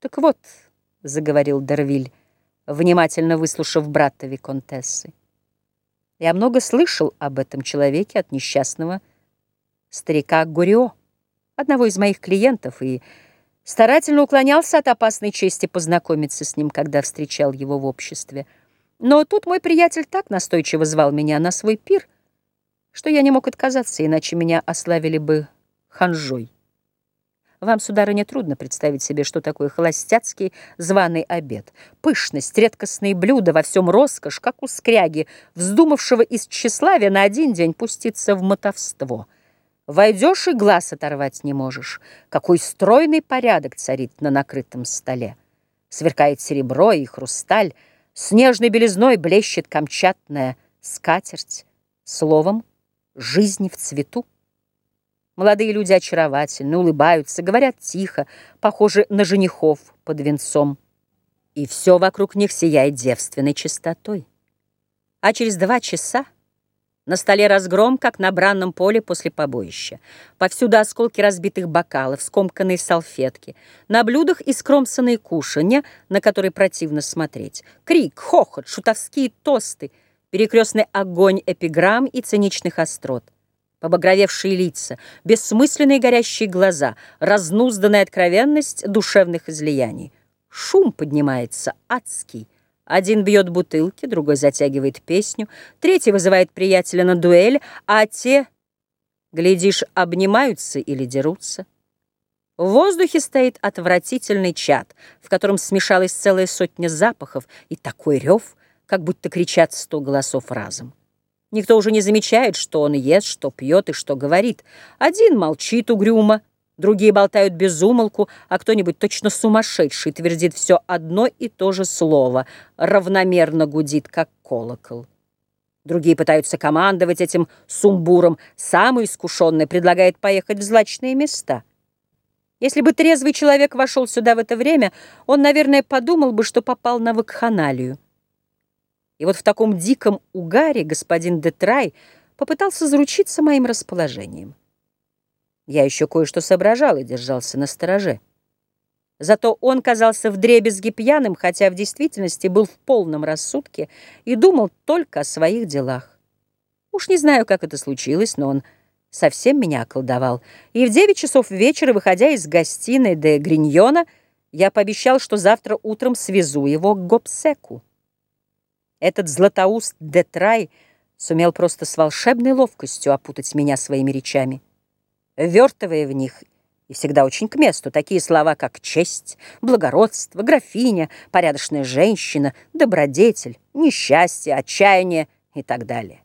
«Так вот», — заговорил Дервиль, внимательно выслушав брата Виконтессы, «я много слышал об этом человеке от несчастного старика Гурио, одного из моих клиентов, и старательно уклонялся от опасной чести познакомиться с ним, когда встречал его в обществе. Но тут мой приятель так настойчиво звал меня на свой пир, что я не мог отказаться, иначе меня ославили бы ханжой. Вам, сударыня, трудно представить себе, что такое холостяцкий званый обед. Пышность, редкостные блюда, во всем роскошь, как у скряги, вздумавшего из тщеславия на один день пуститься в мотовство. Войдешь и глаз оторвать не можешь. Какой стройный порядок царит на накрытом столе. Сверкает серебро и хрусталь, снежной белизной блещет камчатная скатерть. Словом, жизнь в цвету. Молодые люди очаровательны, улыбаются, говорят тихо, похожи на женихов под венцом. И все вокруг них сияет девственной чистотой. А через два часа на столе разгром, как на бранном поле после побоища. Повсюду осколки разбитых бокалов, скомканные салфетки. На блюдах искромсанные кушанья, на которые противно смотреть. Крик, хохот, шутовские тосты, перекрестный огонь эпиграмм и циничных острот побагровевшие лица, бессмысленные горящие глаза, разнузданная откровенность душевных излияний. Шум поднимается адский. Один бьет бутылки, другой затягивает песню, третий вызывает приятеля на дуэль, а те, глядишь, обнимаются или дерутся. В воздухе стоит отвратительный чад, в котором смешалась целая сотня запахов и такой рев, как будто кричат сто голосов разом. Никто уже не замечает, что он ест, что пьет и что говорит. Один молчит угрюмо, другие болтают без умолку, а кто-нибудь точно сумасшедший твердит все одно и то же слово, равномерно гудит, как колокол. Другие пытаются командовать этим сумбуром. Самый искушенный предлагает поехать в злачные места. Если бы трезвый человек вошел сюда в это время, он, наверное, подумал бы, что попал на вакханалию. И вот в таком диком угаре господин Детрай попытался заручиться моим расположением. Я еще кое-что соображал и держался на стороже. Зато он казался вдребезги пьяным, хотя в действительности был в полном рассудке и думал только о своих делах. Уж не знаю, как это случилось, но он совсем меня околдовал. И в девять часов вечера, выходя из гостиной де Гриньона, я пообещал, что завтра утром свезу его к Гобсеку. Этот златоуст Детрай сумел просто с волшебной ловкостью опутать меня своими речами, вертывая в них и всегда очень к месту такие слова, как честь, благородство, графиня, порядочная женщина, добродетель, несчастье, отчаяние и так далее.